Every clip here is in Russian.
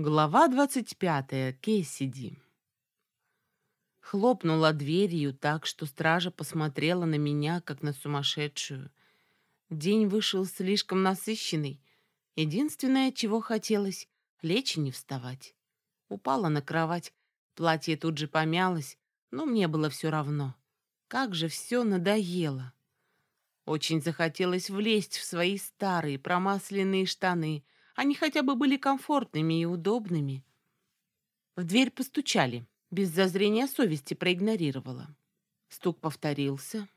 Глава двадцать пятая. Кессиди. Хлопнула дверью так, что стража посмотрела на меня, как на сумасшедшую. День вышел слишком насыщенный. Единственное, чего хотелось — лечь и не вставать. Упала на кровать, платье тут же помялось, но мне было все равно. Как же все надоело. Очень захотелось влезть в свои старые промасленные штаны — они хотя бы были комфортными и удобными. В дверь постучали. Без зазрения совести проигнорировала. Стук повторился.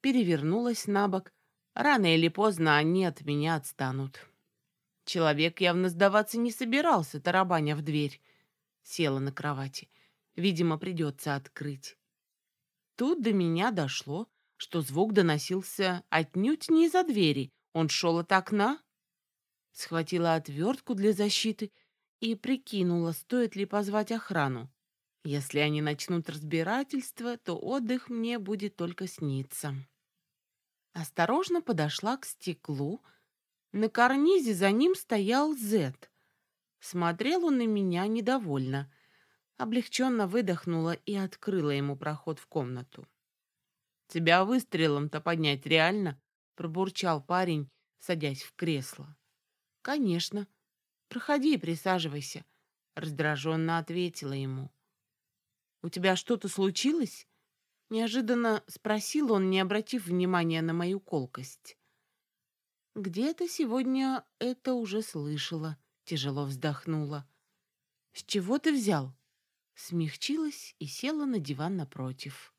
Перевернулась на бок. Рано или поздно они от меня отстанут. Человек явно сдаваться не собирался, тарабаня в дверь. Села на кровати. Видимо, придется открыть. Тут до меня дошло, что звук доносился отнюдь не из-за двери. Он шел от окна схватила отвертку для защиты и прикинула, стоит ли позвать охрану. Если они начнут разбирательство, то отдых мне будет только сниться. Осторожно подошла к стеклу. На карнизе за ним стоял Зет. Смотрел он на меня недовольно. Облегченно выдохнула и открыла ему проход в комнату. «Тебя выстрелом-то поднять реально?» — пробурчал парень, садясь в кресло. «Конечно. Проходи и присаживайся», — раздраженно ответила ему. «У тебя что-то случилось?» Неожиданно спросил он, не обратив внимания на мою колкость. «Где-то сегодня это уже слышала», — тяжело вздохнула. «С чего ты взял?» Смягчилась и села на диван напротив.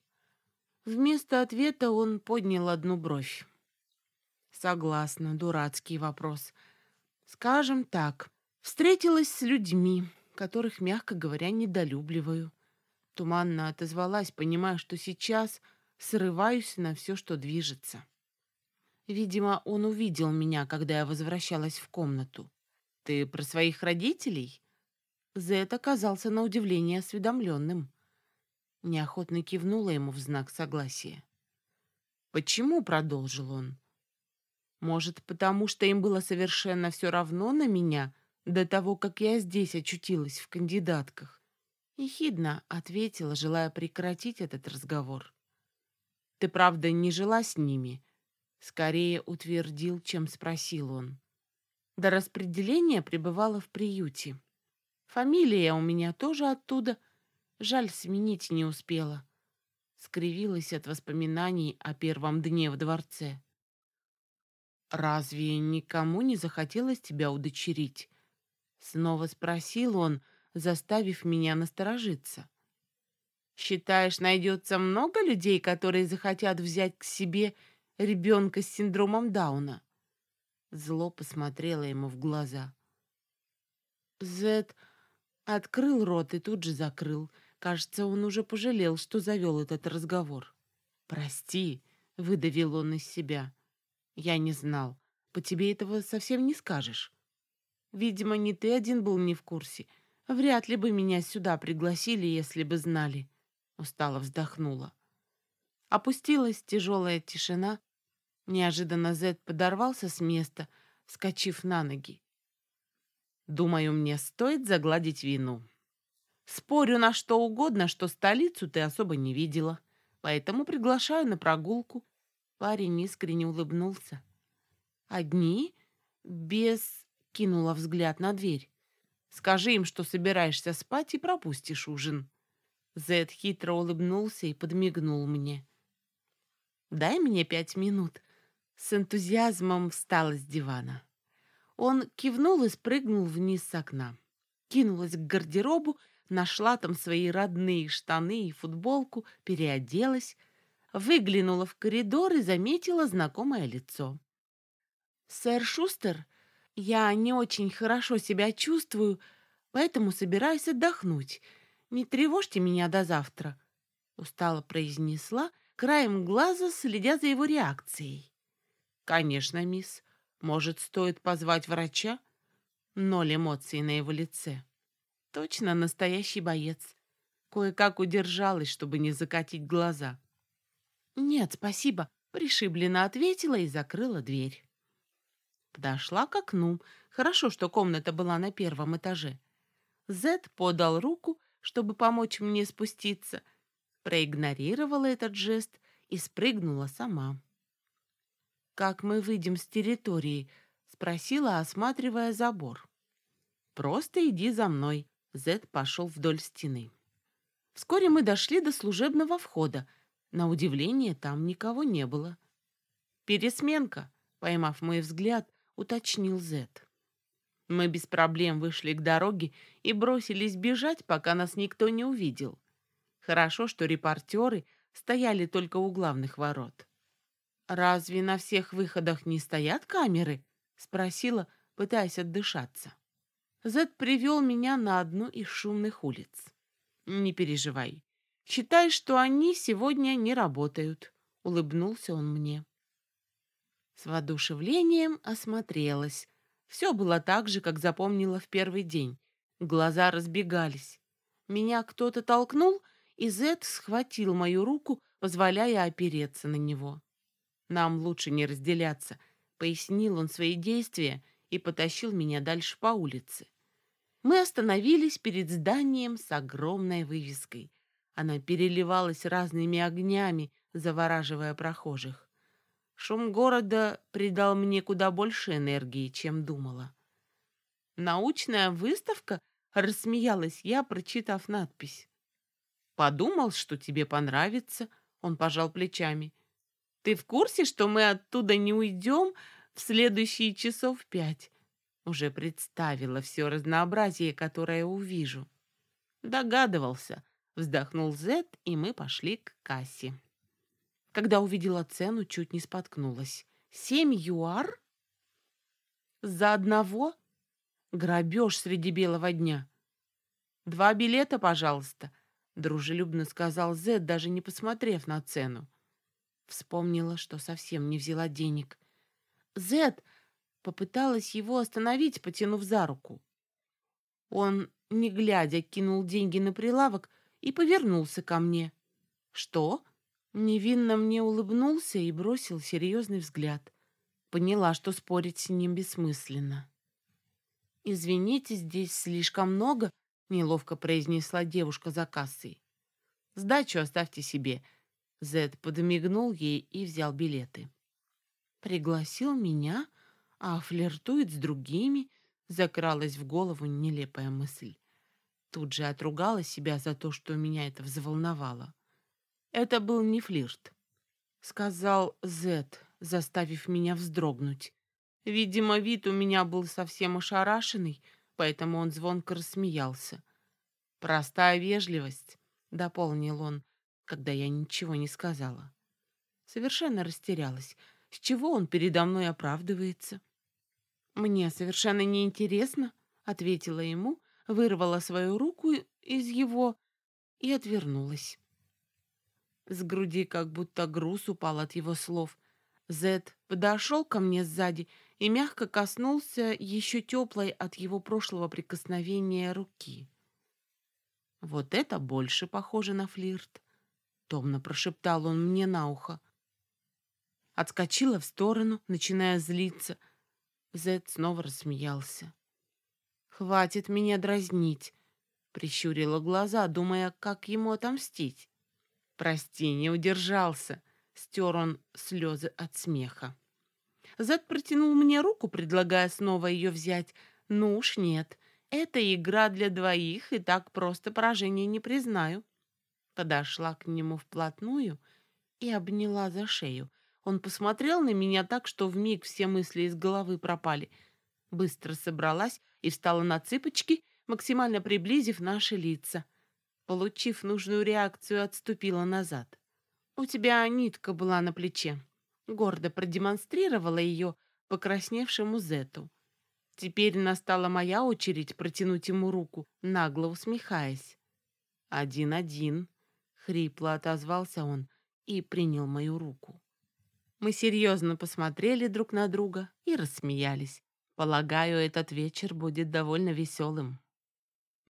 Вместо ответа он поднял одну бровь. «Согласна, дурацкий вопрос», — Скажем так, встретилась с людьми, которых, мягко говоря, недолюбливаю. Туманно отозвалась, понимая, что сейчас срываюсь на все, что движется. Видимо, он увидел меня, когда я возвращалась в комнату. «Ты про своих родителей?» Зет оказался на удивление осведомленным. Неохотно кивнула ему в знак согласия. «Почему?» — продолжил он. Может, потому что им было совершенно все равно на меня до того, как я здесь очутилась в кандидатках? Ехидно ответила, желая прекратить этот разговор. «Ты правда не жила с ними?» Скорее утвердил, чем спросил он. До распределения пребывала в приюте. Фамилия у меня тоже оттуда. Жаль, сменить не успела. Скривилась от воспоминаний о первом дне в дворце. «Разве никому не захотелось тебя удочерить?» Снова спросил он, заставив меня насторожиться. «Считаешь, найдется много людей, которые захотят взять к себе ребенка с синдромом Дауна?» Зло посмотрела ему в глаза. Зет открыл рот и тут же закрыл. Кажется, он уже пожалел, что завел этот разговор. «Прости», — выдавил он из себя. Я не знал. По тебе этого совсем не скажешь. Видимо, не ты один был не в курсе. Вряд ли бы меня сюда пригласили, если бы знали. Устало вздохнула. Опустилась тяжелая тишина. Неожиданно Зед подорвался с места, скачив на ноги. Думаю, мне стоит загладить вину. Спорю на что угодно, что столицу ты особо не видела, поэтому приглашаю на прогулку Парень искренне улыбнулся. «Одни?» Без... кинула взгляд на дверь. «Скажи им, что собираешься спать и пропустишь ужин». Зед хитро улыбнулся и подмигнул мне. «Дай мне пять минут». С энтузиазмом встал с дивана. Он кивнул и спрыгнул вниз с окна. Кинулась к гардеробу, нашла там свои родные штаны и футболку, переоделась, выглянула в коридор и заметила знакомое лицо. «Сэр Шустер, я не очень хорошо себя чувствую, поэтому собираюсь отдохнуть. Не тревожьте меня до завтра», — устало произнесла, краем глаза следя за его реакцией. «Конечно, мисс. Может, стоит позвать врача?» Ноль эмоций на его лице. Точно настоящий боец. Кое-как удержалась, чтобы не закатить глаза. «Нет, спасибо», — пришибленно ответила и закрыла дверь. Подошла к окну. Хорошо, что комната была на первом этаже. Зет подал руку, чтобы помочь мне спуститься, проигнорировала этот жест и спрыгнула сама. «Как мы выйдем с территории?» — спросила, осматривая забор. «Просто иди за мной», — Зет пошел вдоль стены. Вскоре мы дошли до служебного входа. На удивление, там никого не было. «Пересменка», — поймав мой взгляд, уточнил Зет. Мы без проблем вышли к дороге и бросились бежать, пока нас никто не увидел. Хорошо, что репортеры стояли только у главных ворот. «Разве на всех выходах не стоят камеры?» — спросила, пытаясь отдышаться. Зет привел меня на одну из шумных улиц. «Не переживай. Считай, что они сегодня не работают», — улыбнулся он мне. С воодушевлением осмотрелась. Все было так же, как запомнила в первый день. Глаза разбегались. Меня кто-то толкнул, и Зет схватил мою руку, позволяя опереться на него. «Нам лучше не разделяться», — пояснил он свои действия и потащил меня дальше по улице. Мы остановились перед зданием с огромной вывеской. Она переливалась разными огнями, завораживая прохожих. Шум города придал мне куда больше энергии, чем думала. «Научная выставка?» — рассмеялась я, прочитав надпись. «Подумал, что тебе понравится», — он пожал плечами. «Ты в курсе, что мы оттуда не уйдем в следующие часов пять?» Уже представила все разнообразие, которое увижу. Догадывался. Вздохнул Зет, и мы пошли к кассе. Когда увидела цену, чуть не споткнулась. Семь юар? За одного? Грабеж среди белого дня. Два билета, пожалуйста, дружелюбно сказал Зет, даже не посмотрев на цену. Вспомнила, что совсем не взяла денег. Зет, Попыталась его остановить, потянув за руку. Он, не глядя, кинул деньги на прилавок и повернулся ко мне. «Что?» Невинно мне улыбнулся и бросил серьезный взгляд. Поняла, что спорить с ним бессмысленно. «Извините, здесь слишком много», — неловко произнесла девушка за кассой. «Сдачу оставьте себе». Зед подмигнул ей и взял билеты. «Пригласил меня?» а флиртует с другими, закралась в голову нелепая мысль. Тут же отругала себя за то, что меня это взволновало. Это был не флирт, сказал Зет, заставив меня вздрогнуть. Видимо, вид у меня был совсем ошарашенный, поэтому он звонко рассмеялся. «Простая вежливость», — дополнил он, когда я ничего не сказала. Совершенно растерялась. С чего он передо мной оправдывается? «Мне совершенно неинтересно», — ответила ему, вырвала свою руку из его и отвернулась. С груди как будто груз упал от его слов. Зед подошел ко мне сзади и мягко коснулся еще теплой от его прошлого прикосновения руки. «Вот это больше похоже на флирт», — томно прошептал он мне на ухо. Отскочила в сторону, начиная злиться — Зед снова рассмеялся. «Хватит меня дразнить», — прищурила глаза, думая, как ему отомстить. «Прости, не удержался», — стер он слезы от смеха. Зед протянул мне руку, предлагая снова ее взять. «Ну уж нет, это игра для двоих, и так просто поражение не признаю». Подошла к нему вплотную и обняла за шею, он посмотрел на меня так, что вмиг все мысли из головы пропали. Быстро собралась и встала на цыпочки, максимально приблизив наши лица. Получив нужную реакцию, отступила назад. «У тебя нитка была на плече». Гордо продемонстрировала ее покрасневшему Зету. Теперь настала моя очередь протянуть ему руку, нагло усмехаясь. «Один-один», — хрипло отозвался он и принял мою руку. Мы серьезно посмотрели друг на друга и рассмеялись. Полагаю, этот вечер будет довольно веселым.